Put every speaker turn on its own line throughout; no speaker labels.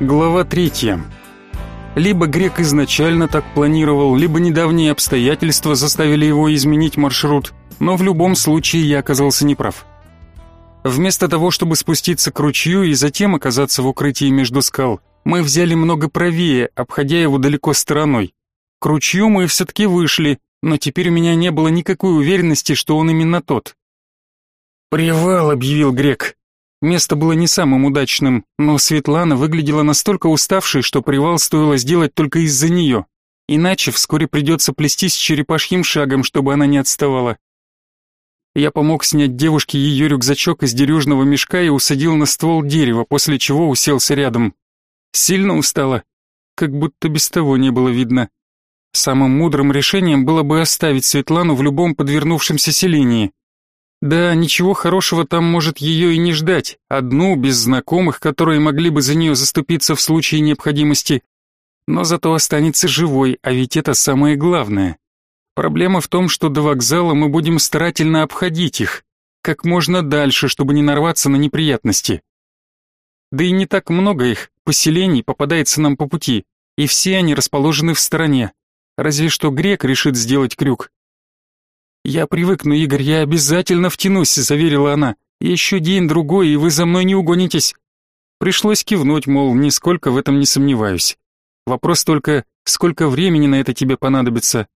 Глава третья. Либо грек изначально так планировал, либо недавние обстоятельства заставили его изменить маршрут, но в любом случае я оказался неправ. Вместо того, чтобы спуститься к ручью и затем оказаться в укрытии между скал, мы взяли много правее, обходя его далеко стороной. К ручью мы все-таки вышли, но теперь у меня не было никакой уверенности, что он именно тот. «Привал», — объявил Грек. Место было не самым удачным, но Светлана выглядела настолько уставшей, что привал стоило сделать только из-за нее. Иначе вскоре придется плестись черепашьим шагом, чтобы она не отставала. Я помог снять девушке ее рюкзачок из дерюжного мешка и усадил на ствол дерева, после чего уселся рядом. Сильно устала, как будто без того не было видно. Самым мудрым решением было бы оставить Светлану в любом подвернувшемся селении. Да, ничего хорошего там может ее и не ждать. Одну, без знакомых, которые могли бы за нее заступиться в случае необходимости. Но зато останется живой, а ведь это самое главное. Проблема в том, что до вокзала мы будем старательно обходить их, как можно дальше, чтобы не нарваться на неприятности. Да и не так много их, поселений, попадается нам по пути, и все они расположены в стороне. Разве что грек решит сделать крюк, «Я привыкну, Игорь, я обязательно втянусь», — заверила она. «Еще день-другой, и вы за мной не угонитесь». Пришлось кивнуть, мол, нисколько в этом не сомневаюсь. Вопрос только, сколько времени на это тебе понадобится.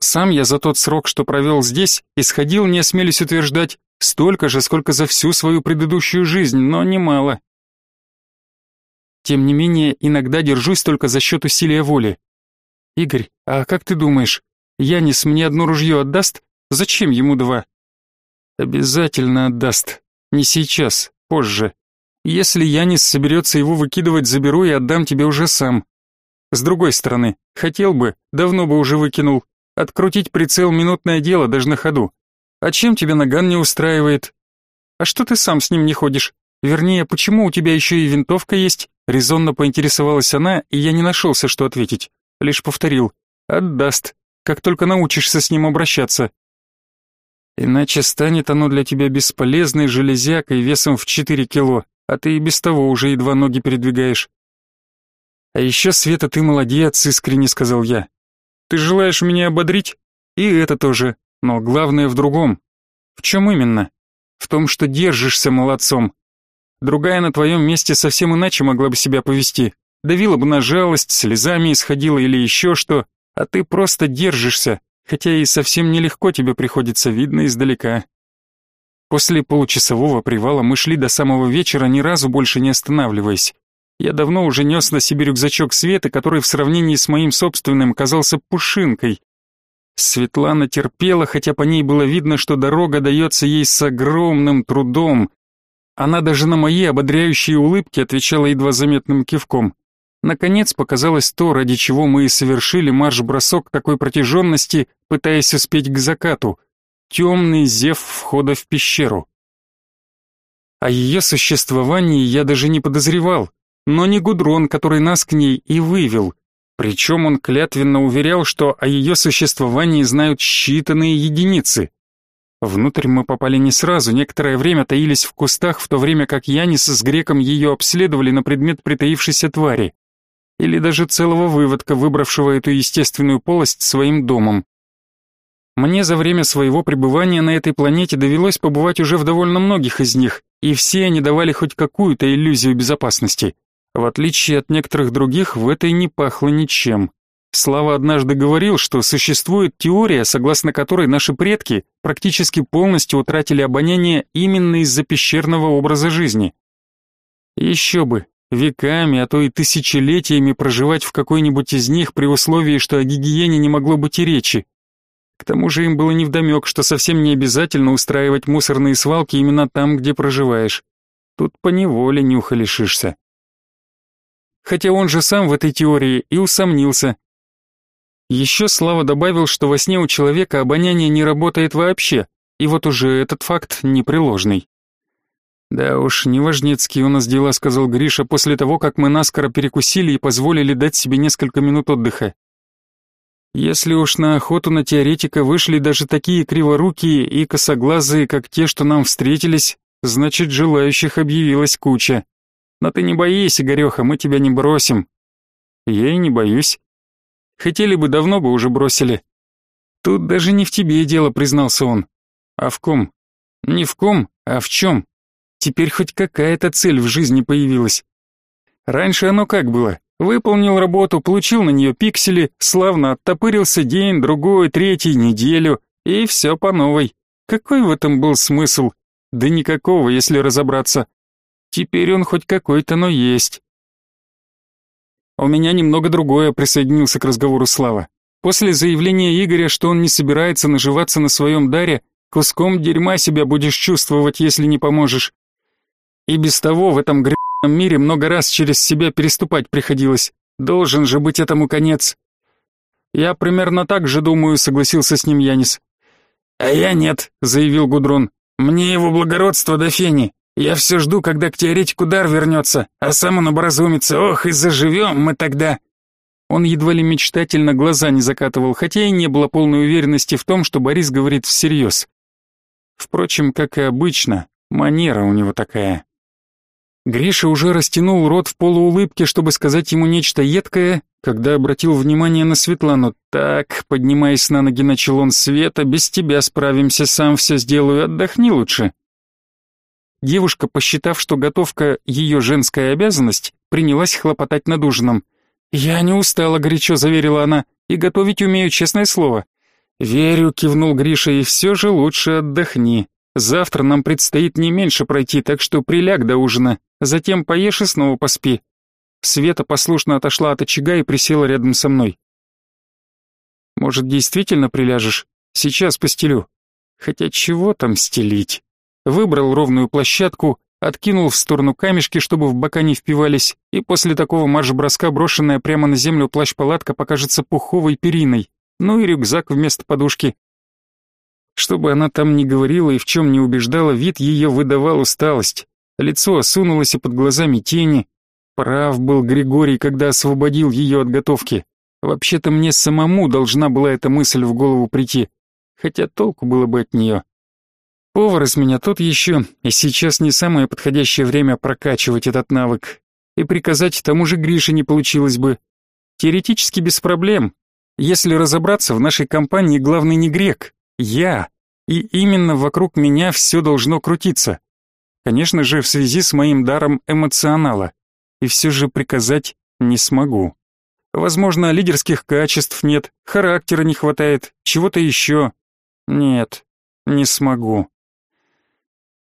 Сам я за тот срок, что провел здесь, исходил, не осмелюсь утверждать, столько же, сколько за всю свою предыдущую жизнь, но немало. Тем не менее, иногда держусь только за счет усилия воли. Игорь, а как ты думаешь, Янис мне одно ружье отдаст? Зачем ему два? Обязательно отдаст. Не сейчас, позже. Если Янис соберется его выкидывать, заберу и отдам тебе уже сам. С другой стороны, хотел бы, давно бы уже выкинул. Открутить прицел минутное дело, даже на ходу. А чем тебя наган не устраивает? А что ты сам с ним не ходишь? Вернее, почему у тебя еще и винтовка есть? Резонно поинтересовалась она, и я не нашелся, что ответить. Лишь повторил. Отдаст как только научишься с ним обращаться. Иначе станет оно для тебя бесполезной железякой весом в 4 кило, а ты и без того уже едва ноги передвигаешь. А еще, Света, ты молодец, искренне сказал я. Ты желаешь меня ободрить? И это тоже, но главное в другом. В чем именно? В том, что держишься молодцом. Другая на твоем месте совсем иначе могла бы себя повести. Давила бы на жалость, слезами исходила или еще что, а ты просто держишься, хотя и совсем нелегко тебе приходится видно издалека. После получасового привала мы шли до самого вечера, ни разу больше не останавливаясь. Я давно уже нес на себе рюкзачок Светы, который в сравнении с моим собственным казался пушинкой. Светлана терпела, хотя по ней было видно, что дорога дается ей с огромным трудом. Она даже на мои ободряющие улыбки отвечала едва заметным кивком. Наконец показалось то, ради чего мы и совершили марш-бросок такой протяженности, пытаясь успеть к закату. Темный зев входа в пещеру. О ее существовании я даже не подозревал, но не Гудрон, который нас к ней и вывел. Причем он клятвенно уверял, что о ее существовании знают считанные единицы. Внутрь мы попали не сразу, некоторое время таились в кустах, в то время как Янис с Греком ее обследовали на предмет притаившейся твари или даже целого выводка, выбравшего эту естественную полость своим домом. Мне за время своего пребывания на этой планете довелось побывать уже в довольно многих из них, и все они давали хоть какую-то иллюзию безопасности. В отличие от некоторых других, в этой не пахло ничем. Слава однажды говорил, что существует теория, согласно которой наши предки практически полностью утратили обоняние именно из-за пещерного образа жизни. Еще бы, Веками, а то и тысячелетиями проживать в какой-нибудь из них при условии, что о гигиене не могло быть и речи. К тому же им было невдомек, что совсем не обязательно устраивать мусорные свалки именно там, где проживаешь. Тут поневоле нюха лишишься. Хотя он же сам в этой теории и усомнился. Еще Слава добавил, что во сне у человека обоняние не работает вообще, и вот уже этот факт непреложный. «Да уж, неважнецкие у нас дела», — сказал Гриша после того, как мы наскоро перекусили и позволили дать себе несколько минут отдыха. «Если уж на охоту на теоретика вышли даже такие криворукие и косоглазые, как те, что нам встретились, значит, желающих объявилась куча. Но ты не боись, Игореха, мы тебя не бросим. Я и не боюсь. Хотели бы, давно бы уже бросили. Тут даже не в тебе дело, признался он. А в ком? Не в ком, а в чем? Теперь хоть какая-то цель в жизни появилась. Раньше оно как было? Выполнил работу, получил на нее пиксели, славно оттопырился день, другой, третий, неделю, и все по новой. Какой в этом был смысл? Да никакого, если разобраться. Теперь он хоть какой-то, но есть. У меня немного другое, присоединился к разговору Слава. После заявления Игоря, что он не собирается наживаться на своем даре, куском дерьма себя будешь чувствовать, если не поможешь. И без того в этом гребаном мире много раз через себя переступать приходилось. Должен же быть этому конец. Я примерно так же думаю, согласился с ним Янис. А я нет, заявил Гудрон. Мне его благородство до фени. Я все жду, когда к теоретику дар вернется, а сам он образумится. Ох, и заживем мы тогда. Он едва ли мечтательно глаза не закатывал, хотя и не было полной уверенности в том, что Борис говорит всерьез. Впрочем, как и обычно, манера у него такая. Гриша уже растянул рот в полуулыбке, чтобы сказать ему нечто едкое, когда обратил внимание на Светлану. «Так, поднимаясь на ноги, начал он света, без тебя справимся, сам все сделаю, отдохни лучше». Девушка, посчитав, что готовка ее женская обязанность, принялась хлопотать над ужином. «Я не устала», — горячо заверила она, — «и готовить умею, честное слово». «Верю», — кивнул Гриша, — «и все же лучше отдохни. Завтра нам предстоит не меньше пройти, так что приляг до ужина, затем поешь и снова поспи. Света послушно отошла от очага и присела рядом со мной. Может, действительно приляжешь? Сейчас постелю. Хотя чего там стелить? Выбрал ровную площадку, откинул в сторону камешки, чтобы в бока не впивались, и после такого марш-броска брошенная прямо на землю плащ-палатка покажется пуховой периной, ну и рюкзак вместо подушки. Что бы она там ни говорила и в чем не убеждала, вид ее выдавал усталость. Лицо осунулось и под глазами тени. Прав был Григорий, когда освободил ее от готовки. Вообще-то мне самому должна была эта мысль в голову прийти, хотя толку было бы от нее. Повар из меня тот еще, и сейчас не самое подходящее время прокачивать этот навык. И приказать тому же Грише не получилось бы. Теоретически без проблем. Если разобраться, в нашей компании главный не грек, я. И именно вокруг меня все должно крутиться. Конечно же, в связи с моим даром эмоционала. И все же приказать не смогу. Возможно, лидерских качеств нет, характера не хватает, чего-то еще. Нет, не смогу.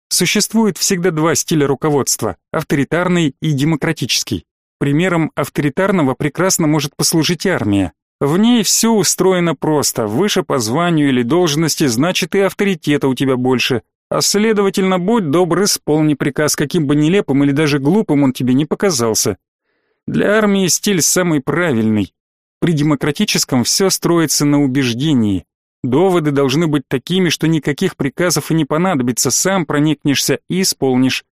Существует всегда два стиля руководства – авторитарный и демократический. Примером авторитарного прекрасно может послужить армия. В ней все устроено просто, выше по званию или должности, значит и авторитета у тебя больше, а следовательно, будь добр, исполни приказ, каким бы нелепым или даже глупым он тебе не показался. Для армии стиль самый правильный. При демократическом все строится на убеждении. Доводы должны быть такими, что никаких приказов и не понадобится, сам проникнешься и исполнишь.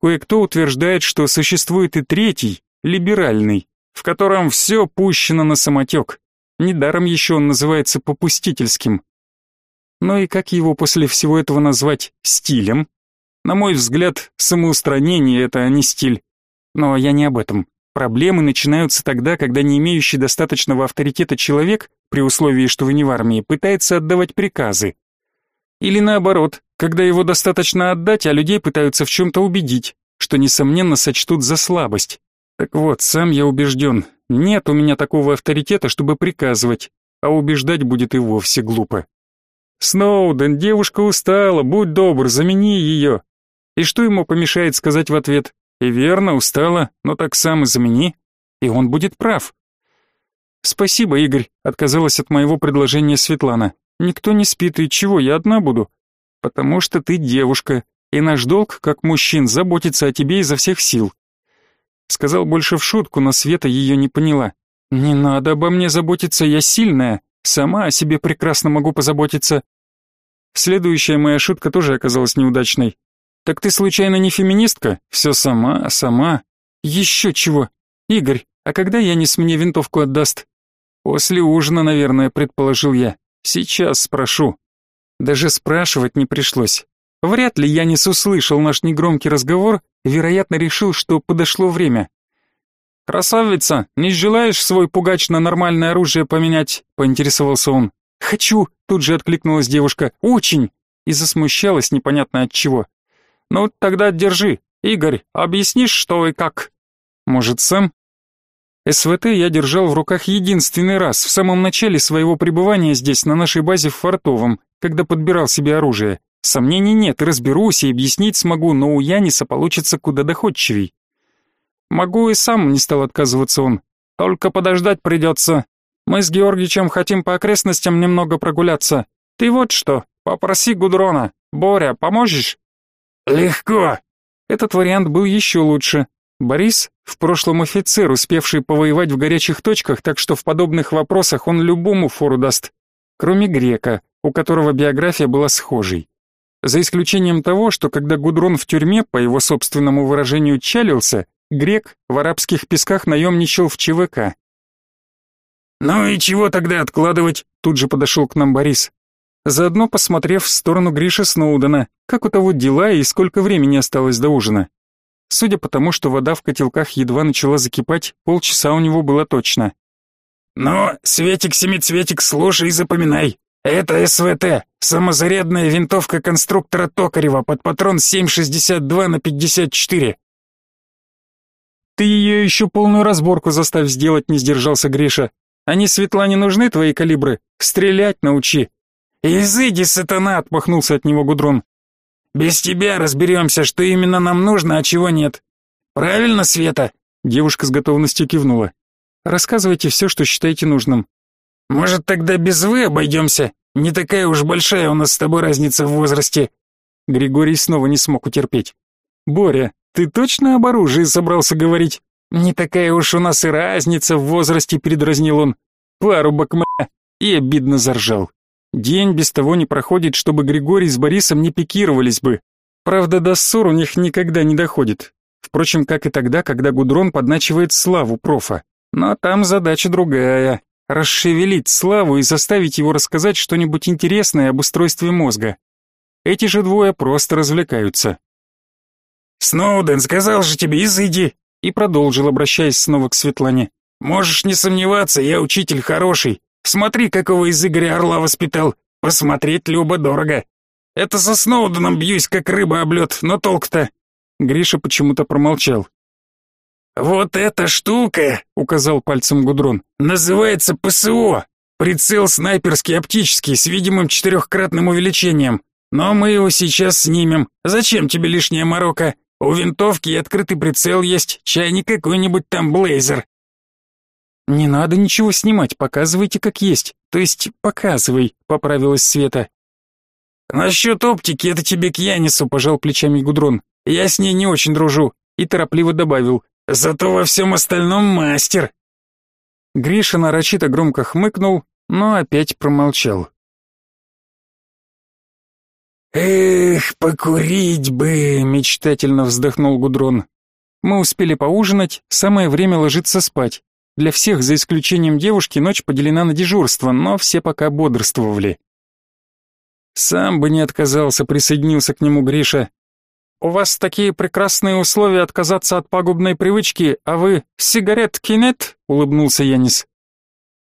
Кое-кто утверждает, что существует и третий, либеральный, в котором все пущено на самотек. Недаром еще он называется попустительским. Но и как его после всего этого назвать стилем? На мой взгляд, самоустранение — это не стиль. Но я не об этом. Проблемы начинаются тогда, когда не имеющий достаточного авторитета человек, при условии, что вы не в армии, пытается отдавать приказы. Или наоборот, когда его достаточно отдать, а людей пытаются в чем-то убедить, что, несомненно, сочтут за слабость. Так вот, сам я убежден, нет у меня такого авторитета, чтобы приказывать, а убеждать будет и вовсе глупо. Сноуден, девушка устала, будь добр, замени ее. И что ему помешает сказать в ответ? И верно, устала, но так сам и замени. И он будет прав. Спасибо, Игорь, отказалась от моего предложения Светлана. Никто не спит, и чего, я одна буду? Потому что ты девушка, и наш долг, как мужчин, заботиться о тебе изо всех сил. Сказал больше в шутку, но Света ее не поняла. «Не надо обо мне заботиться, я сильная, сама о себе прекрасно могу позаботиться». Следующая моя шутка тоже оказалась неудачной. «Так ты случайно не феминистка? Все сама, сама. Еще чего. Игорь, а когда Янис мне винтовку отдаст?» «После ужина, наверное», — предположил я. «Сейчас спрошу». Даже спрашивать не пришлось. Вряд ли Янис услышал наш негромкий разговор, вероятно, решил, что подошло время. «Красавица, не желаешь свой пугач на нормальное оружие поменять?» — поинтересовался он. «Хочу!» — тут же откликнулась девушка. «Очень!» И засмущалась непонятно от чего. «Ну, тогда держи. Игорь, объяснишь, что и как?» «Может, сам?» СВТ я держал в руках единственный раз, в самом начале своего пребывания здесь, на нашей базе в Фартовом, когда подбирал себе оружие. Сомнений нет, разберусь и объяснить смогу, но у Яниса получится куда доходчивей. Могу и сам, не стал отказываться он. Только подождать придется. Мы с Георгичем хотим по окрестностям немного прогуляться. Ты вот что, попроси Гудрона. Боря, поможешь?
Легко.
Этот вариант был еще лучше. Борис, в прошлом офицер, успевший повоевать в горячих точках, так что в подобных вопросах он любому фору даст. Кроме Грека, у которого биография была схожей. За исключением того, что когда Гудрон в тюрьме, по его собственному выражению, чалился, Грек в арабских песках наемничал в ЧВК.
«Ну и чего тогда откладывать?» Тут же подошел к нам Борис.
Заодно посмотрев в сторону Гриши Сноудена, как у того дела и сколько времени осталось до ужина. Судя по тому, что вода в котелках едва начала закипать, полчаса у него было точно.
«Ну, Светик-семицветик, слушай и запоминай. Это СВТ, самозарядная винтовка конструктора Токарева под патрон 7,62 на 54.
Ты ее еще полную разборку заставь сделать, не сдержался Гриша. Они Светлане нужны, твои калибры? Стрелять научи.
Изыди, сатана, отмахнулся от него Гудрон. Без тебя разберемся, что именно нам нужно, а чего нет. Правильно, Света?
Девушка с готовностью кивнула. Рассказывайте все, что считаете нужным.
Может, тогда без «вы» обойдемся? Не такая уж большая у нас с тобой разница в возрасте.
Григорий снова не смог утерпеть. Боря, ты точно об оружии собрался говорить? Не такая уж у нас и разница в возрасте, передразнил он. Парубок м***, и обидно заржал. День без того не проходит, чтобы Григорий с Борисом не пикировались бы. Правда, до ссор у них никогда не доходит. Впрочем, как и тогда, когда Гудрон подначивает Славу профа. Но там задача другая. Расшевелить Славу и заставить его рассказать что-нибудь интересное об устройстве мозга. Эти же двое просто развлекаются.
«Сноуден сказал же тебе, изыди!»
И продолжил, обращаясь снова к Светлане.
«Можешь не сомневаться, я учитель хороший. Смотри, какого из Игоря Орла воспитал. Посмотреть любо-дорого. Это со Сноуденом бьюсь, как рыба об лед, но толк-то...»
Гриша почему-то промолчал.
«Вот эта штука», — указал пальцем Гудрон, — «называется ПСО. Прицел снайперский оптический с видимым четырехкратным увеличением. Но мы его сейчас снимем. Зачем тебе лишняя морока? У винтовки и открытый прицел есть, чай не какой-нибудь там блейзер.
Не надо ничего снимать, показывайте как есть. То есть показывай, поправилась Света.
Насчет оптики это тебе к Янису, пожал плечами Гудрон. Я с ней не очень дружу. И торопливо добавил. Зато во всем остальном мастер.
Гриша нарочито громко хмыкнул, но опять промолчал.
«Эх, покурить бы!» — мечтательно вздохнул Гудрон.
Мы успели поужинать, самое время ложиться спать. Для всех, за исключением девушки, ночь поделена на дежурство, но все пока бодрствовали. Сам бы не отказался, присоединился к нему Гриша. «У вас такие прекрасные условия отказаться от пагубной привычки, а вы сигарет кинет?» — улыбнулся Янис.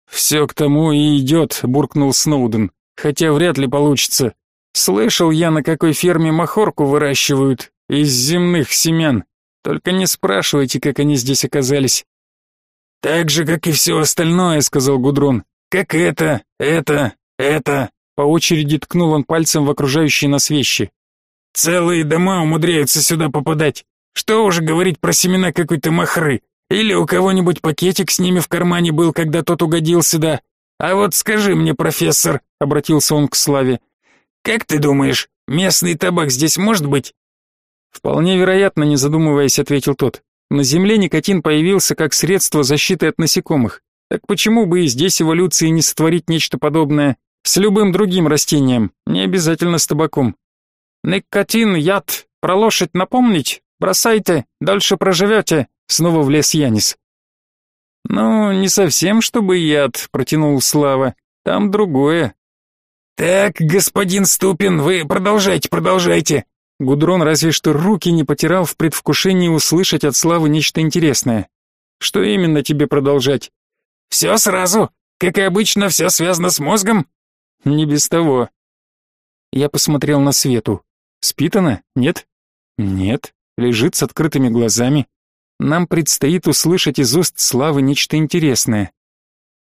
«Все к тому и идет», — буркнул Сноуден, «хотя вряд ли получится. Слышал я, на какой ферме махорку выращивают из земных семян. Только не спрашивайте, как они здесь оказались. Так же, как и все остальное, сказал Гудрон. Как это, это, это. По очереди ткнул он пальцем в окружающие нас вещи. Целые дома умудряются сюда попадать. Что уже говорить про семена какой-то махры? Или у кого-нибудь пакетик с ними в кармане был, когда тот угодил сюда? А вот скажи мне, профессор, обратился он к Славе, как ты думаешь, местный табак здесь может быть?
Вполне вероятно, не задумываясь, ответил тот. На Земле никотин появился как средство защиты от насекомых. Так почему бы и здесь эволюции не сотворить нечто подобное с любым другим растением, не обязательно с табаком? Никотин, яд, про лошадь напомнить? Бросайте, дальше проживете, снова влез Янис. Ну, не совсем чтобы яд, протянул Слава. Там другое.
Так, господин Ступин, вы продолжайте, продолжайте.
Гудрон разве что руки не потирал в предвкушении услышать от Славы нечто интересное. Что именно тебе продолжать?
Все сразу. Как и обычно, все связано с мозгом.
Не без того. Я посмотрел на Свету. Спит она? Нет? Нет. Лежит с открытыми глазами. Нам предстоит услышать из уст Славы нечто интересное.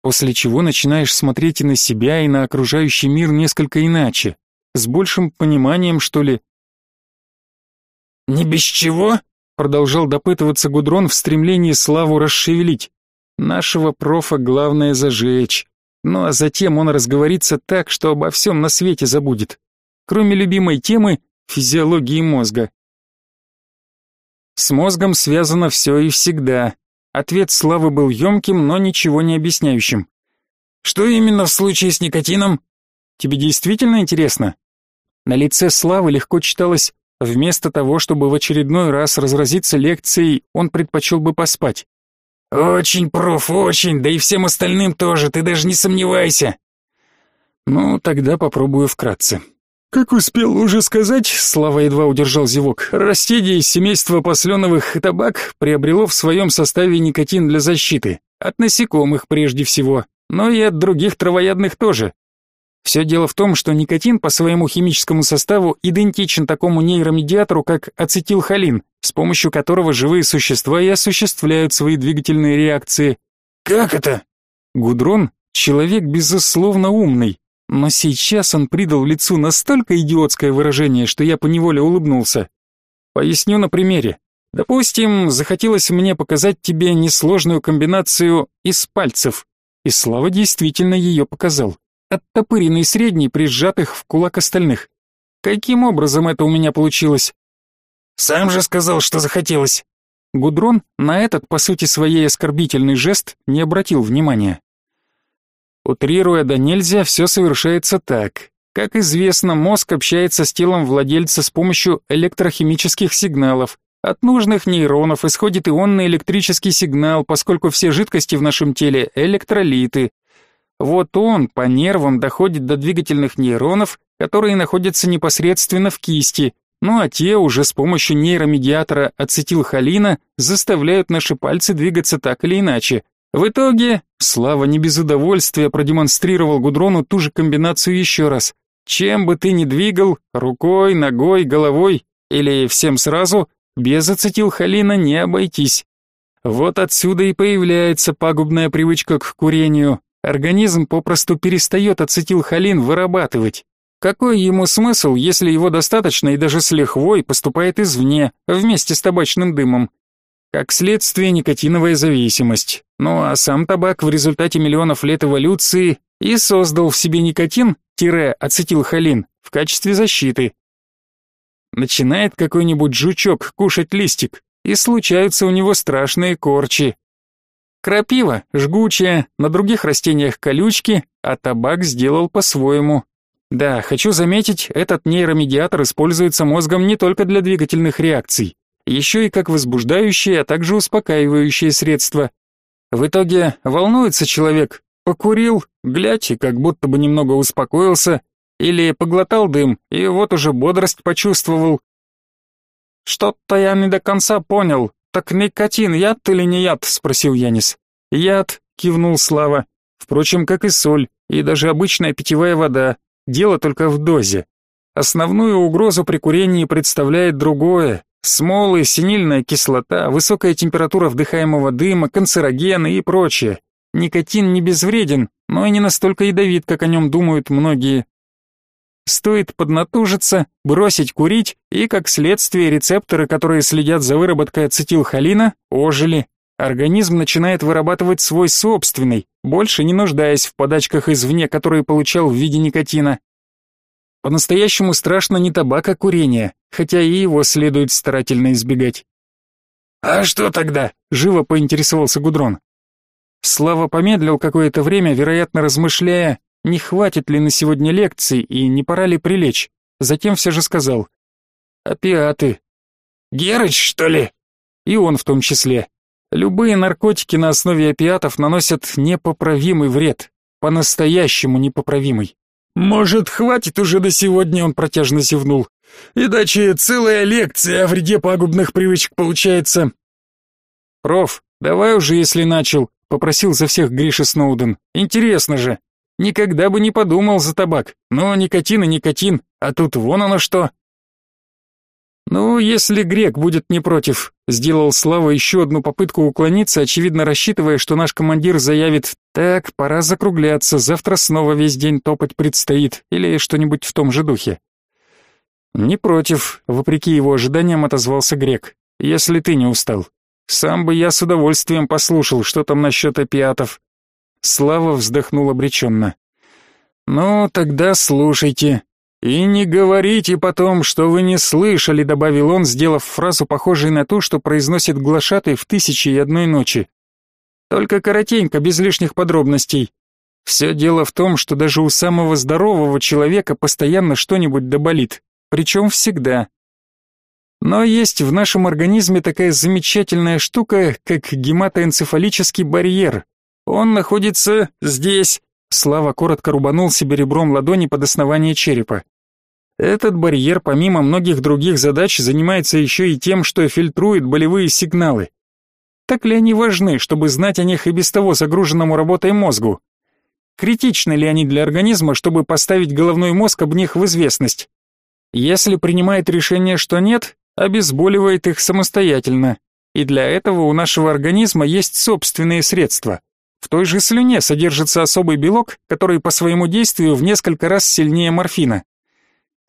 После чего начинаешь смотреть и на себя, и на окружающий мир несколько иначе. С большим пониманием, что ли.
«Не без чего?» — продолжал допытываться Гудрон в стремлении Славу расшевелить.
«Нашего профа главное зажечь. Ну а затем он разговорится так, что обо всем на свете забудет. Кроме любимой темы — физиологии мозга. С мозгом связано все и всегда. Ответ Славы был емким, но ничего не объясняющим.
«Что именно в случае с никотином?»
«Тебе действительно интересно?» На лице Славы легко читалось «Вместо того, чтобы в очередной раз разразиться лекцией, он предпочел бы поспать».
«Очень, проф, очень, да и всем остальным тоже, ты даже не сомневайся».
«Ну, тогда попробую вкратце». Как успел уже сказать, Слава едва удержал зевок, растение из семейства посленовых табак приобрело в своем составе никотин для защиты. От насекомых прежде всего, но и от других травоядных тоже. Все дело в том, что никотин по своему химическому составу идентичен такому нейромедиатору, как ацетилхолин, с помощью которого живые существа и осуществляют свои двигательные реакции.
Как это?
Гудрон — человек безусловно умный, но сейчас он придал лицу настолько идиотское выражение, что я поневоле улыбнулся. Поясню на примере. Допустим, захотелось мне показать тебе несложную комбинацию из пальцев, и Слава действительно ее показал. Оттопыренный средний при сжатых в кулак остальных. Каким образом это у меня получилось?
Сам же сказал, что захотелось.
Гудрон на этот, по сути своей, оскорбительный жест не обратил внимания. Утрируя до нельзя, все совершается так. Как известно, мозг общается с телом владельца с помощью электрохимических сигналов. От нужных нейронов исходит ионный электрический сигнал, поскольку все жидкости в нашем теле – электролиты. Вот он по нервам доходит до двигательных нейронов, которые находятся непосредственно в кисти, ну а те уже с помощью нейромедиатора ацетилхолина заставляют наши пальцы двигаться так или иначе. В итоге, Слава не без удовольствия продемонстрировал Гудрону ту же комбинацию еще раз. Чем бы ты ни двигал, рукой, ногой, головой или всем сразу, без ацетилхолина не обойтись. Вот отсюда и появляется пагубная привычка к курению. Организм попросту перестает ацетилхолин вырабатывать. Какой ему смысл, если его достаточно и даже с лихвой поступает извне, вместе с табачным дымом? Как следствие, никотиновая зависимость. Ну а сам табак в результате миллионов лет эволюции и создал в себе никотин-ацетилхолин в качестве защиты. Начинает какой-нибудь жучок кушать листик, и случаются у него страшные корчи. Крапива жгучая, на других растениях колючки, а табак сделал по-своему. Да, хочу заметить, этот нейромедиатор используется мозгом не только для двигательных реакций еще и как возбуждающее, а также успокаивающее средство. В итоге волнуется человек, покурил, глядь, и как будто бы немного успокоился, или поглотал дым, и вот уже бодрость почувствовал. «Что-то я не до конца понял. Так никотин яд или не яд?» — спросил Янис. «Яд», — кивнул Слава. «Впрочем, как и соль, и даже обычная питьевая вода. Дело только в дозе. Основную угрозу при курении представляет другое, Смолы, синильная кислота, высокая температура вдыхаемого дыма, канцерогены и прочее. Никотин не безвреден, но и не настолько ядовит, как о нем думают многие. Стоит поднатужиться, бросить курить, и как следствие рецепторы, которые следят за выработкой ацетилхолина, ожили. Организм начинает вырабатывать свой собственный, больше не нуждаясь в подачках извне, которые получал в виде никотина. По-настоящему страшно не табак, а курение, хотя и его следует старательно избегать.
«А что тогда?»
— живо поинтересовался Гудрон. Слава помедлил какое-то время, вероятно, размышляя, не хватит ли на сегодня лекций и не пора ли прилечь. Затем все же сказал. «Опиаты».
«Герыч, что ли?»
И он в том числе. Любые наркотики на основе опиатов наносят непоправимый вред, по-настоящему непоправимый.
Может, хватит уже до сегодня, он протяжно зевнул. Иначе целая лекция о вреде пагубных привычек получается.
Проф, давай уже, если начал, попросил за всех Гриша Сноуден. Интересно же. Никогда бы не подумал за табак. Но никотин и никотин, а тут вон оно что. Ну, если Грек будет не против, сделал Слава еще одну попытку уклониться, очевидно рассчитывая, что наш командир заявит: "Так, пора закругляться, завтра снова весь день топать предстоит" или что-нибудь в том же духе. Не против, вопреки его ожиданиям отозвался Грек. Если ты не устал. Сам бы я с удовольствием послушал, что там насчет опиатов. Слава вздохнул обреченно. Ну, тогда слушайте. «И не говорите потом, что вы не слышали», — добавил он, сделав фразу, похожей на ту, что произносит глашатый в «Тысячи и одной ночи». Только коротенько, без лишних подробностей. Все дело в том, что даже у самого здорового человека постоянно что-нибудь доболит, причем всегда. Но есть в нашем организме такая замечательная штука, как гематоэнцефалический барьер. Он находится здесь. Слава коротко рубанул себе ребром ладони под основание черепа. Этот барьер, помимо многих других задач, занимается еще и тем, что фильтрует болевые сигналы. Так ли они важны, чтобы знать о них и без того загруженному работой мозгу? Критичны ли они для организма, чтобы поставить головной мозг об них в известность? Если принимает решение, что нет, обезболивает их самостоятельно. И для этого у нашего организма есть собственные средства. В той же слюне содержится особый белок, который по своему действию в несколько раз сильнее морфина.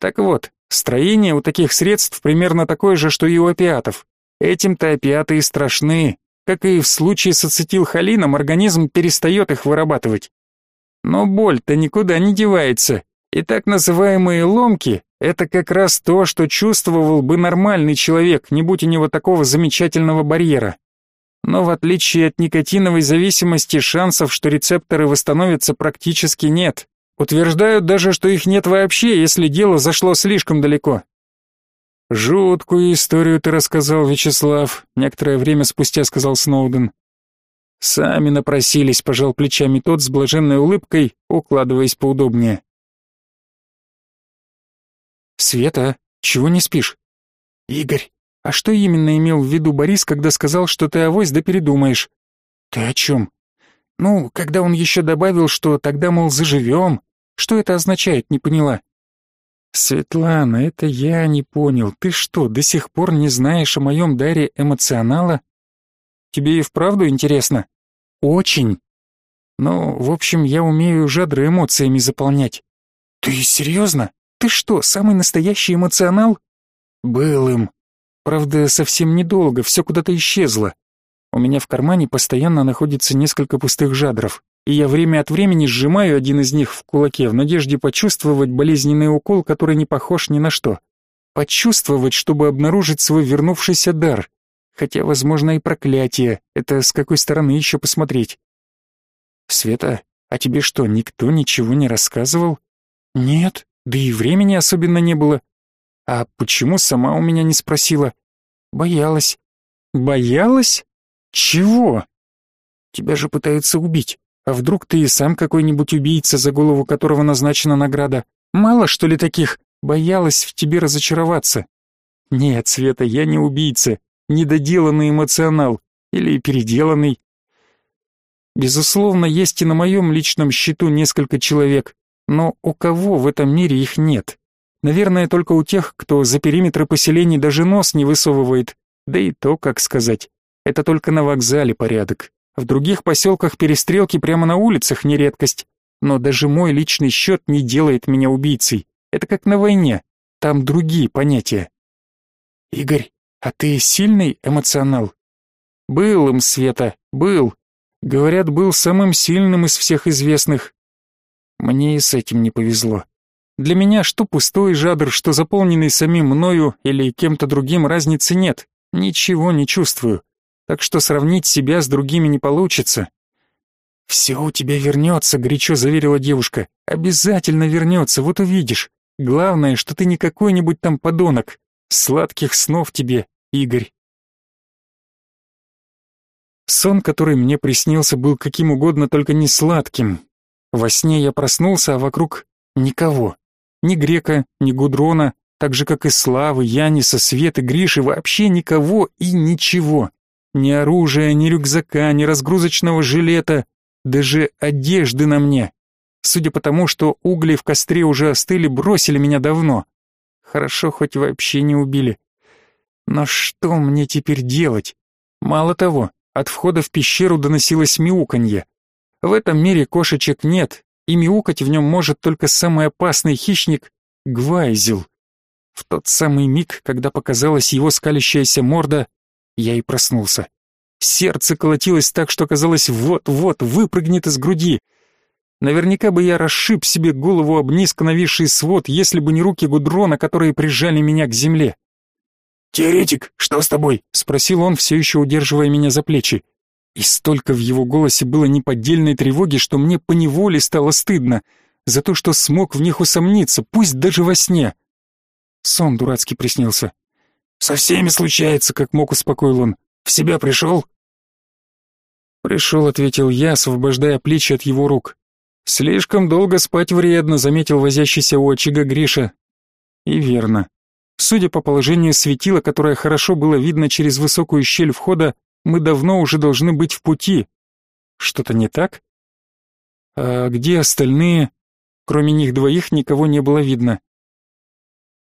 Так вот, строение у таких средств примерно такое же, что и у опиатов. Этим-то опиаты и страшны. Как и в случае с ацетилхолином, организм перестает их вырабатывать. Но боль-то никуда не девается. И так называемые ломки – это как раз то, что чувствовал бы нормальный человек, не будь у него такого замечательного барьера. Но в отличие от никотиновой зависимости, шансов, что рецепторы восстановятся, практически нет. Утверждают даже, что их нет вообще, если дело зашло слишком далеко. Жуткую историю ты рассказал, Вячеслав, некоторое время спустя сказал Сноуден. Сами напросились, пожал плечами тот с блаженной улыбкой, укладываясь поудобнее. Света, чего не спишь? Игорь, а что именно имел в виду Борис, когда сказал, что ты авось да передумаешь? Ты о чем? Ну, когда он еще добавил, что тогда, мол, заживем. Что это означает, не поняла. Светлана, это я не понял. Ты что, до сих пор не знаешь о моем даре эмоционала? Тебе и вправду интересно? Очень. Ну, в общем, я умею жадры эмоциями заполнять. Ты серьезно? Ты что, самый настоящий эмоционал? Был им. Правда, совсем недолго, все куда-то исчезло. У меня в кармане постоянно находится несколько пустых жадров, и я время от времени сжимаю один из них в кулаке в надежде почувствовать болезненный укол, который не похож ни на что. Почувствовать, чтобы обнаружить свой вернувшийся дар. Хотя, возможно, и проклятие. Это с какой стороны еще посмотреть? Света, а тебе что, никто ничего не рассказывал? Нет, да и времени особенно не было. А почему сама у меня не спросила? Боялась. Боялась? Чего? Тебя же пытаются убить. А вдруг ты и сам какой-нибудь убийца, за голову которого назначена награда? Мало что ли таких? Боялась в тебе разочароваться. Нет, Света, я не убийца, недоделанный эмоционал или переделанный. Безусловно, есть и на моем личном счету несколько человек, но у кого в этом мире их нет? Наверное, только у тех, кто за периметры поселений даже нос не высовывает. Да и то, как сказать, это только на вокзале порядок. В других поселках перестрелки прямо на улицах не редкость. Но даже мой личный счет не делает меня убийцей. Это как на войне. Там другие понятия. Игорь, а ты сильный эмоционал? Был им, Света, был. Говорят, был самым сильным из всех известных. Мне и с этим не повезло. Для меня что пустой жадр, что заполненный самим мною или кем-то другим разницы нет. Ничего не чувствую. Так что сравнить себя с другими не получится. «Все у тебя вернется», — горячо заверила девушка. «Обязательно вернется, вот увидишь. Главное, что ты не какой-нибудь там подонок. Сладких снов тебе, Игорь». Сон, который мне приснился, был каким угодно, только не сладким. Во сне я проснулся, а вокруг Никого. Ни Грека, ни Гудрона, так же, как и Славы, Яниса, Светы, Гриши, вообще никого и ничего. Ни оружия, ни рюкзака, ни разгрузочного жилета, даже одежды на мне. Судя по тому, что угли в костре уже остыли, бросили меня давно. Хорошо, хоть вообще не убили. Но что мне теперь делать? Мало того, от входа в пещеру доносилось мяуканье. В этом мире кошечек нет, и мяукать в нем может только самый опасный хищник — гвайзел. В тот самый миг, когда показалась его скалящаяся морда, я и проснулся. Сердце колотилось так, что казалось, вот-вот выпрыгнет из груди. Наверняка бы я расшиб себе голову об низко нависший свод, если бы не руки Гудрона, которые прижали меня к земле.
«Теоретик, что с тобой?»
— спросил он, все еще удерживая меня за плечи. И столько в его голосе было неподдельной тревоги, что мне поневоле стало стыдно за то, что смог в них усомниться, пусть даже во сне. Сон дурацкий приснился.
«Со всеми случается», — как мог успокоил он. «В себя пришел?»
«Пришел», — ответил я, освобождая плечи от его рук. «Слишком долго спать вредно», — заметил возящийся у очага Гриша. И верно. Судя по положению светила, которое хорошо было видно через высокую щель входа, мы давно уже должны быть в пути. Что-то не так? А где остальные? Кроме них двоих никого не было видно.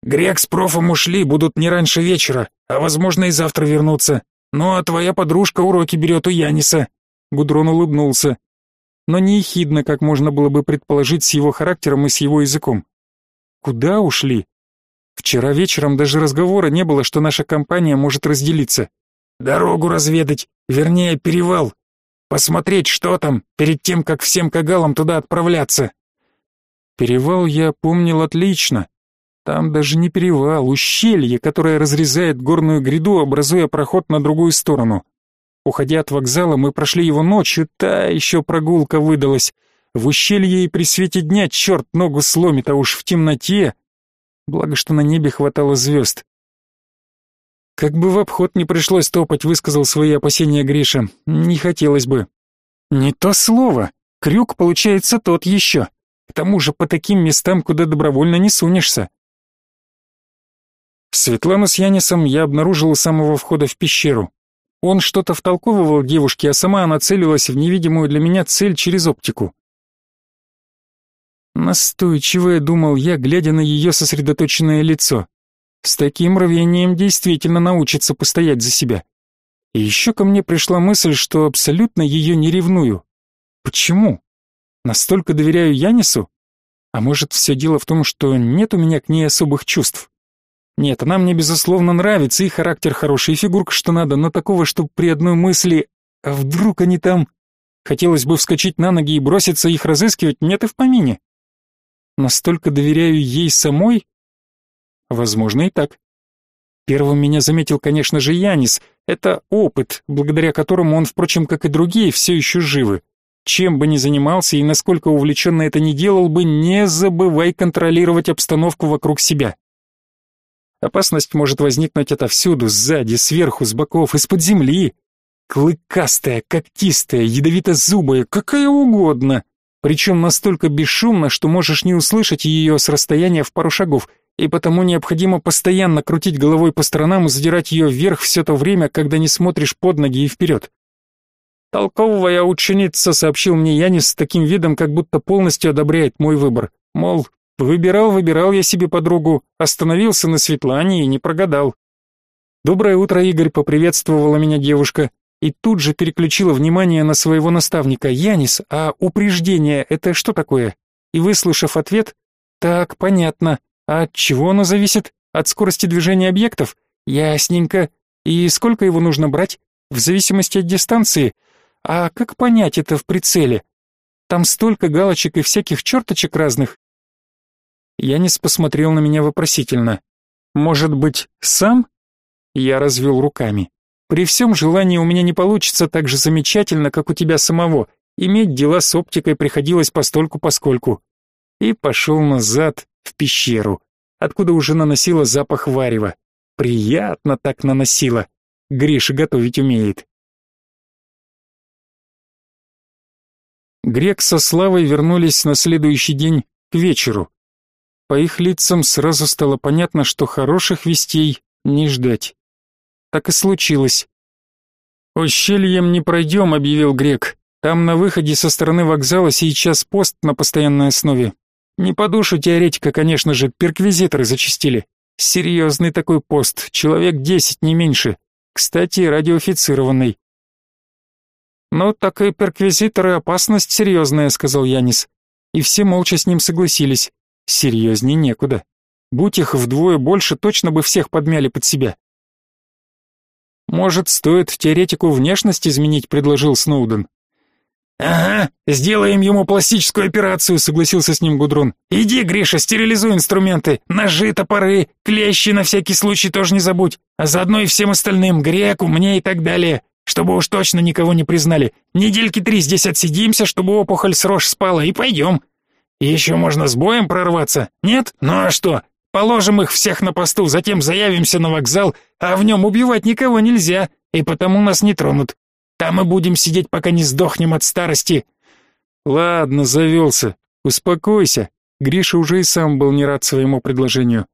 Грек с профом ушли, будут не раньше вечера, а возможно и завтра вернутся. Ну а твоя подружка уроки берет у Яниса.
Гудрон улыбнулся. Но не ехидно, как можно было бы предположить с его характером и с его языком. Куда ушли? Вчера вечером даже разговора не было, что наша компания может разделиться.
Дорогу разведать, вернее, перевал. Посмотреть, что там, перед тем, как всем кагалам туда отправляться.
Перевал я помнил отлично. Там даже не перевал, ущелье, которое разрезает горную гряду, образуя проход на другую сторону. Уходя от вокзала, мы прошли его ночью, та еще прогулка выдалась. В ущелье и при свете дня черт ногу сломит, а уж в темноте Благо, что на небе хватало звезд. Как бы в обход не пришлось топать, высказал свои опасения Гриша. Не хотелось бы. Не то слово. Крюк получается тот еще. К тому же по таким местам, куда добровольно не сунешься. Светлану с Янисом я обнаружил у самого входа в пещеру. Он что-то втолковывал девушке, а сама она целилась в невидимую для меня цель через оптику. Настойчивое, думал я, глядя на ее сосредоточенное лицо. С таким рвением действительно научится постоять за себя. И еще ко мне пришла мысль, что абсолютно ее не ревную. Почему? Настолько доверяю Янису? А может, все дело в том, что нет у меня к ней особых чувств? Нет, она мне безусловно нравится, и характер хороший, и фигурка что надо, но такого, что при одной мысли «а вдруг они там...» Хотелось бы вскочить на ноги и броситься их разыскивать, нет и в помине. Настолько доверяю ей самой? Возможно и так. Первым меня заметил, конечно же, Янис. Это опыт, благодаря которому он, впрочем, как и другие, все еще живы. Чем бы ни занимался и насколько увлеченно это ни делал бы, не забывай контролировать обстановку вокруг себя. Опасность может возникнуть отовсюду, сзади, сверху, с боков, из-под земли. Клыкастая, когтистая, ядовито-зубая, какая угодно причем настолько бесшумно, что можешь не услышать ее с расстояния в пару шагов, и потому необходимо постоянно крутить головой по сторонам и задирать ее вверх все то время, когда не смотришь под ноги и вперед. Толковая ученица, сообщил мне Янис с таким видом, как будто полностью одобряет мой выбор. Мол, выбирал, выбирал я себе подругу, остановился на Светлане и не прогадал. «Доброе утро, Игорь», — поприветствовала меня девушка и тут же переключила внимание на своего наставника. «Янис, а упреждение — это что такое?» И выслушав ответ, «Так, понятно. А от чего оно зависит? От скорости движения объектов? Ясненько. И сколько его нужно брать? В зависимости от дистанции? А как понять это в прицеле? Там столько галочек и всяких черточек разных». Янис посмотрел на меня вопросительно. «Может быть, сам?» Я развел руками. При всем желании у меня не получится так же замечательно, как у тебя самого. Иметь дела с оптикой приходилось постольку-поскольку. И пошел назад, в пещеру, откуда уже наносила запах варева. Приятно так наносила. Гриша готовить умеет. Грек со Славой вернулись на следующий день к вечеру. По их лицам сразу стало понятно, что хороших вестей не ждать. Так и случилось. «Ущельем не пройдем», — объявил Грек. «Там на выходе со стороны вокзала сейчас пост на постоянной основе. Не по душу теоретика, конечно же, перквизиторы зачистили. Серьезный такой пост, человек десять, не меньше. Кстати, радиоофицированный. «Ну, так и перквизиторы опасность серьезная», — сказал Янис. И все молча с ним согласились. Серьезней некуда. Будь их вдвое больше, точно бы всех подмяли под себя. «Может, стоит теоретику внешность изменить», — предложил Сноуден.
«Ага, сделаем ему пластическую операцию», — согласился с ним Гудрон. «Иди, Гриша, стерилизуй инструменты, ножи, топоры, клещи на всякий случай тоже не забудь, а заодно и всем остальным, греку, мне и так далее чтобы уж точно никого не признали. Недельки три здесь отсидимся, чтобы опухоль с рож спала, и пойдем. Еще можно с боем прорваться, нет? Ну а что? Положим их всех на посту, затем заявимся на вокзал, а в нем убивать никого нельзя, и потому нас не тронут. Там и будем сидеть, пока не сдохнем от старости.
Ладно, завелся. Успокойся. Гриша уже и сам был не рад своему предложению.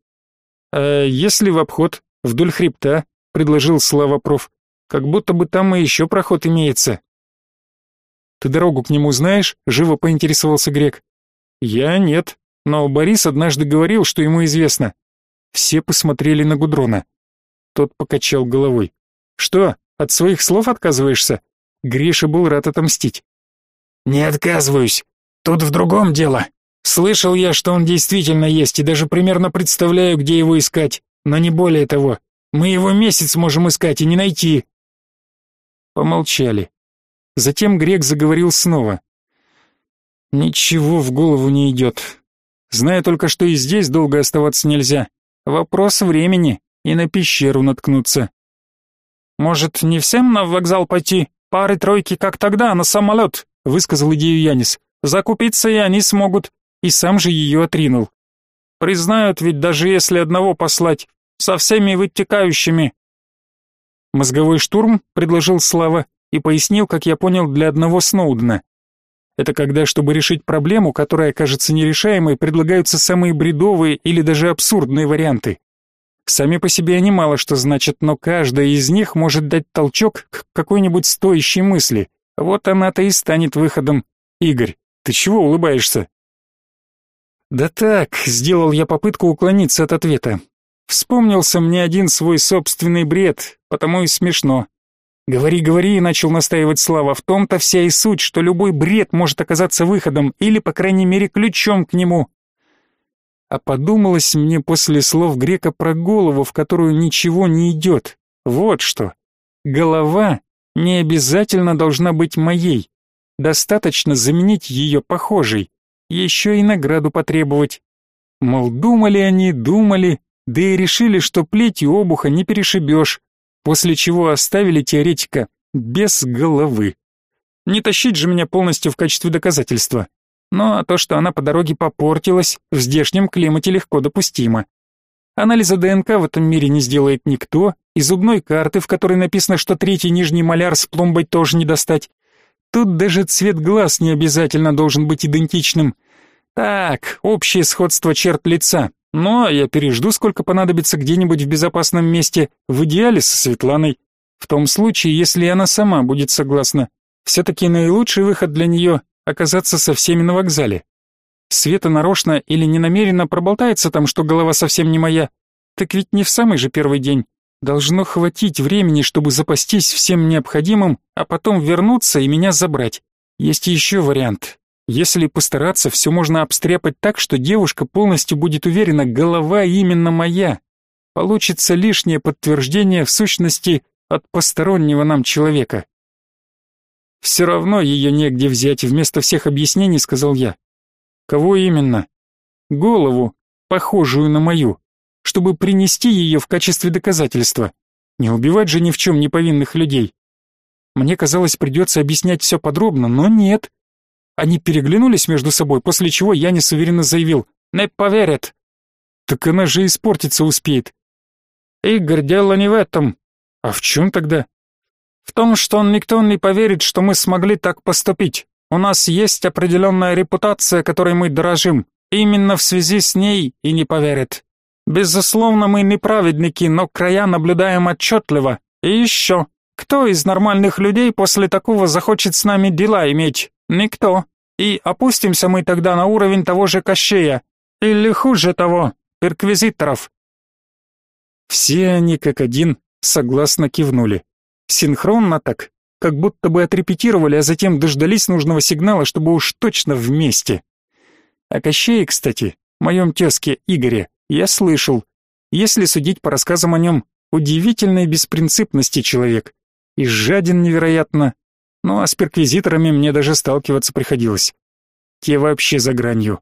А если в обход, вдоль хребта, предложил Слава проф. Как будто бы там и еще проход имеется. Ты дорогу к нему знаешь? Живо поинтересовался Грек. Я нет, но Борис однажды говорил, что ему известно. Все посмотрели на Гудрона. Тот покачал головой. Что, от своих слов отказываешься? Гриша был рад отомстить.
Не отказываюсь. Тут в другом дело. Слышал я, что он действительно есть, и даже примерно представляю, где его искать, но не более того. Мы его месяц можем искать и не найти.
Помолчали. Затем грек заговорил снова. Ничего в голову не идет. Знаю только, что и здесь долго оставаться нельзя. Вопрос времени и на пещеру наткнуться.
Может, не всем на вокзал пойти? Пары-тройки, как тогда, на самолет?» — высказал идею Янис. «Закупиться и они смогут». И сам же ее отринул. «Признают ведь, даже если одного послать, со всеми вытекающими,
Мозговой штурм, предложил Слава и пояснил, как я понял, для одного Сноудена. Это когда, чтобы решить проблему, которая кажется нерешаемой, предлагаются самые бредовые или даже абсурдные варианты. Сами по себе они мало что значат, но каждая из них может дать толчок к какой-нибудь стоящей мысли. Вот она-то и станет выходом. Игорь, ты чего улыбаешься? Да так, сделал я попытку уклониться от ответа. Вспомнился мне один свой собственный бред, потому и смешно. «Говори, говори», — начал настаивать Слава, — «в том-то вся и суть, что любой бред может оказаться выходом или, по крайней мере, ключом к нему». А подумалось мне после слов грека про голову, в которую ничего не идет. Вот что. Голова не обязательно должна быть моей. Достаточно заменить ее похожей. Еще и награду потребовать. Мол, думали они, думали, да и решили, что плетью обуха не перешибешь, после чего оставили теоретика без головы. Не тащить же меня полностью в качестве доказательства. Ну а то, что она по дороге попортилась, в здешнем климате легко допустимо. Анализа ДНК в этом мире не сделает никто, и зубной карты, в которой написано, что третий нижний маляр с пломбой тоже не достать. Тут даже цвет глаз не обязательно должен быть идентичным. Так, общее сходство черт лица, ну, а я пережду, сколько понадобится где-нибудь в безопасном месте, в идеале со Светланой. В том случае, если она сама будет согласна. Все-таки наилучший выход для нее — оказаться со всеми на вокзале. Света нарочно или ненамеренно проболтается там, что голова совсем не моя. Так ведь не в самый же первый день. Должно хватить времени, чтобы запастись всем необходимым, а потом вернуться и меня забрать. Есть еще вариант. Если постараться, все можно обстряпать так, что девушка полностью будет уверена, голова именно моя. Получится лишнее подтверждение в сущности от постороннего нам человека. Все равно ее негде взять, вместо всех объяснений сказал я. Кого именно? Голову, похожую на мою, чтобы принести ее в качестве доказательства. Не убивать же ни в чем не повинных людей. Мне казалось, придется объяснять все подробно, но нет. Они переглянулись между собой, после чего Янис уверенно заявил «Не поверят». «Так она же испортиться успеет». «Игорь, дело не в этом». «А в чем тогда?» «В том, что он никто не поверит, что мы смогли так поступить. У нас есть определенная репутация, которой мы дорожим.
Именно в связи с ней и не поверят. Безусловно, мы не праведники, но края наблюдаем отчетливо. И еще, кто из нормальных людей после такого захочет с нами дела иметь? Никто. И опустимся мы тогда на уровень того же Кощея. Или хуже того, перквизиторов. Все они как один согласно кивнули. Синхронно так, как будто бы отрепетировали, а затем дождались нужного сигнала, чтобы уж точно вместе. О Кощее, кстати, моем тезке Игоре, я слышал. Если судить по рассказам о нем, удивительной беспринципности человек. И жаден невероятно. Ну а с перквизиторами мне даже сталкиваться приходилось. Те вообще за гранью.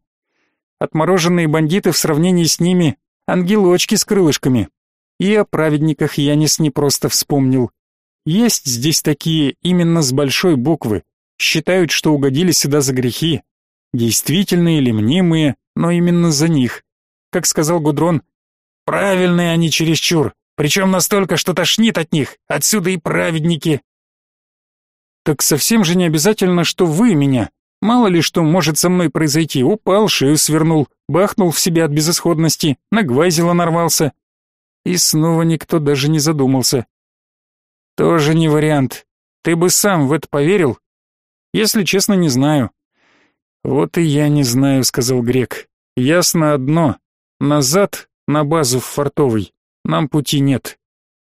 Отмороженные бандиты в сравнении с ними — ангелочки с крылышками. И о праведниках Янис не просто вспомнил. Есть здесь такие именно с большой буквы. Считают, что угодили сюда за грехи. Действительные или мнимые, но именно за них. Как сказал Гудрон, правильные они чересчур, причем настолько, что тошнит от них, отсюда и праведники. Так совсем же не обязательно, что вы меня. Мало ли что может со мной произойти. Упал, шею свернул, бахнул в себя от безысходности, на гвайзела нарвался. И снова никто даже не задумался. Тоже не вариант. Ты бы сам в это поверил? Если честно, не знаю. Вот и я не знаю, сказал Грек. Ясно одно. Назад, на базу в Фортовой, нам пути нет.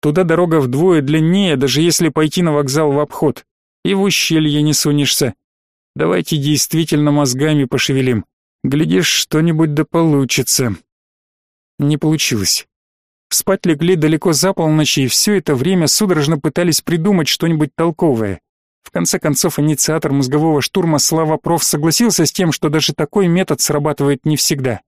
Туда дорога вдвое длиннее, даже если пойти на вокзал в обход. И в ущелье не сунешься. Давайте действительно мозгами пошевелим. Глядишь, что-нибудь да получится. Не получилось. Спать легли далеко за полночи и все это время судорожно пытались придумать что-нибудь толковое. В конце концов, инициатор мозгового штурма Слава Проф согласился с тем, что даже такой метод срабатывает не всегда.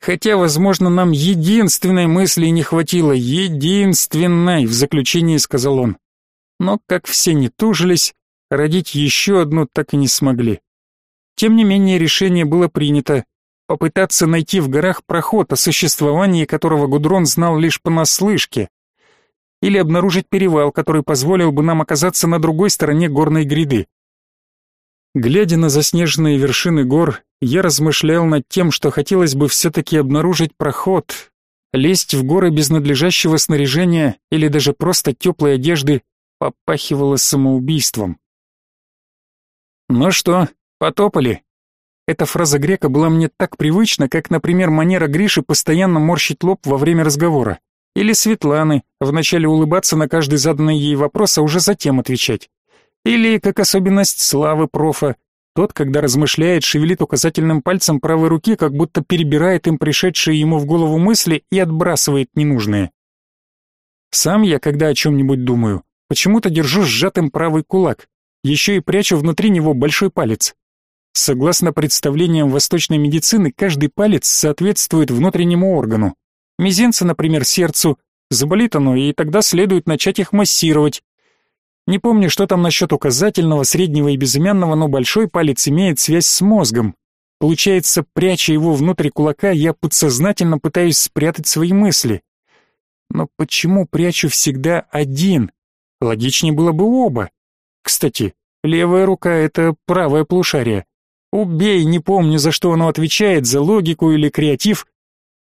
Хотя, возможно, нам единственной мысли не хватило, единственной, в заключении сказал он. Но, как все не тужились, родить еще одну так и не смогли. Тем не менее, решение было принято, попытаться найти в горах проход, о существовании которого Гудрон знал лишь понаслышке, или обнаружить перевал, который позволил бы нам оказаться на другой стороне горной гряды. Глядя на заснеженные вершины гор, я размышлял над тем, что хотелось бы все-таки обнаружить проход. Лезть в горы без надлежащего снаряжения или даже просто теплой одежды попахивало самоубийством. «Ну что, потопали?» Эта фраза грека была мне так привычна, как, например, манера Гриши постоянно морщить лоб во время разговора. Или Светланы, вначале улыбаться на каждый заданный ей вопрос, а уже затем отвечать. Или, как особенность славы профа, тот, когда размышляет, шевелит указательным пальцем правой руки, как будто перебирает им пришедшие ему в голову мысли и отбрасывает ненужные. Сам я, когда о чем-нибудь думаю, почему-то держу сжатым правый кулак, еще и прячу внутри него большой палец. Согласно представлениям восточной медицины, каждый палец соответствует внутреннему органу. Мизинца, например, сердцу. Заболит оно, и тогда следует начать их массировать. Не помню, что там насчет указательного, среднего и безымянного, но большой палец имеет связь с мозгом. Получается, пряча его внутрь кулака, я подсознательно пытаюсь спрятать свои мысли. Но почему прячу всегда один? Логичнее было бы оба. Кстати, левая рука — это правое полушарие. Убей, не помню, за что оно отвечает, за логику или креатив.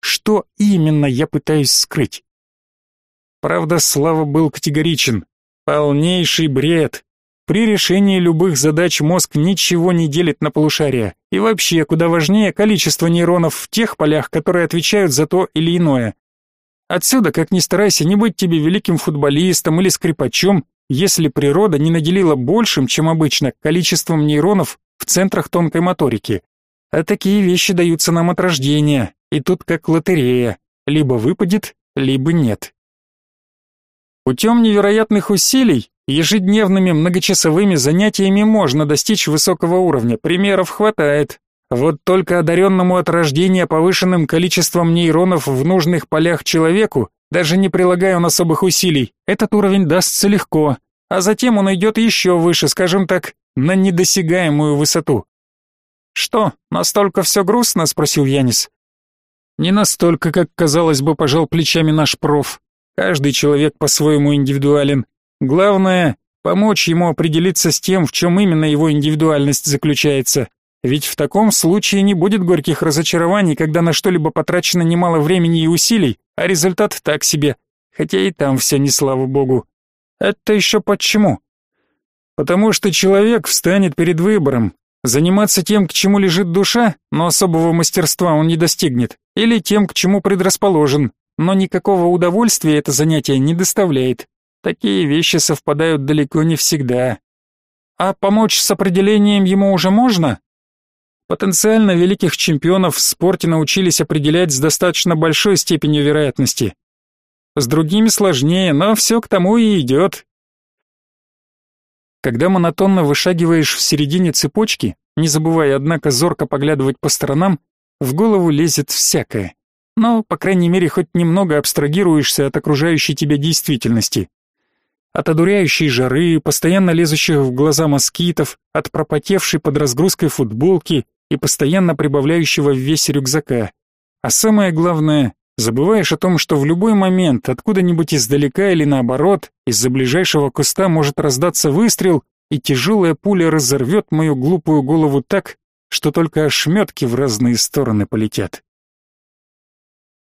Что именно я пытаюсь скрыть? Правда, Слава был категоричен. Полнейший бред. При решении любых задач мозг ничего не делит на полушария. И вообще, куда важнее количество нейронов в тех полях, которые отвечают за то или иное. Отсюда, как ни старайся, не быть тебе великим футболистом или скрипачом, если природа не наделила большим, чем обычно, количеством нейронов в центрах тонкой моторики. А такие вещи даются нам от рождения, и тут как лотерея, либо выпадет, либо нет. Путем невероятных усилий, ежедневными многочасовыми занятиями можно достичь высокого уровня, примеров хватает. Вот только одаренному от рождения повышенным количеством нейронов в нужных полях человеку, даже не прилагая он особых усилий, этот уровень дастся легко, а затем он идет еще выше, скажем так, на недосягаемую высоту. «Что, настолько все грустно?» — спросил Янис. «Не настолько, как казалось бы, пожал плечами наш проф. Каждый человек по-своему индивидуален. Главное — помочь ему определиться с тем, в чем именно его индивидуальность заключается. Ведь в таком случае не будет горьких разочарований, когда на что-либо потрачено немало времени и усилий, а результат так себе, хотя и там все не слава богу. Это еще почему? Потому что человек встанет перед выбором, заниматься тем, к чему лежит душа, но особого мастерства он не достигнет, или тем, к чему предрасположен, но никакого удовольствия это занятие не доставляет. Такие вещи совпадают далеко не всегда. А помочь с определением ему уже можно? Потенциально великих чемпионов в спорте научились определять с достаточно большой степенью вероятности. С другими сложнее, но все к тому и идет. Когда монотонно вышагиваешь в середине цепочки, не забывая, однако, зорко поглядывать по сторонам, в голову лезет всякое но, по крайней мере, хоть немного абстрагируешься от окружающей тебя действительности. От одуряющей жары, постоянно лезущих в глаза москитов, от пропотевшей под разгрузкой футболки и постоянно прибавляющего в весе рюкзака. А самое главное, забываешь о том, что в любой момент, откуда-нибудь издалека или наоборот, из-за ближайшего куста может раздаться выстрел, и тяжелая пуля разорвет мою глупую голову так, что только ошметки в разные стороны полетят.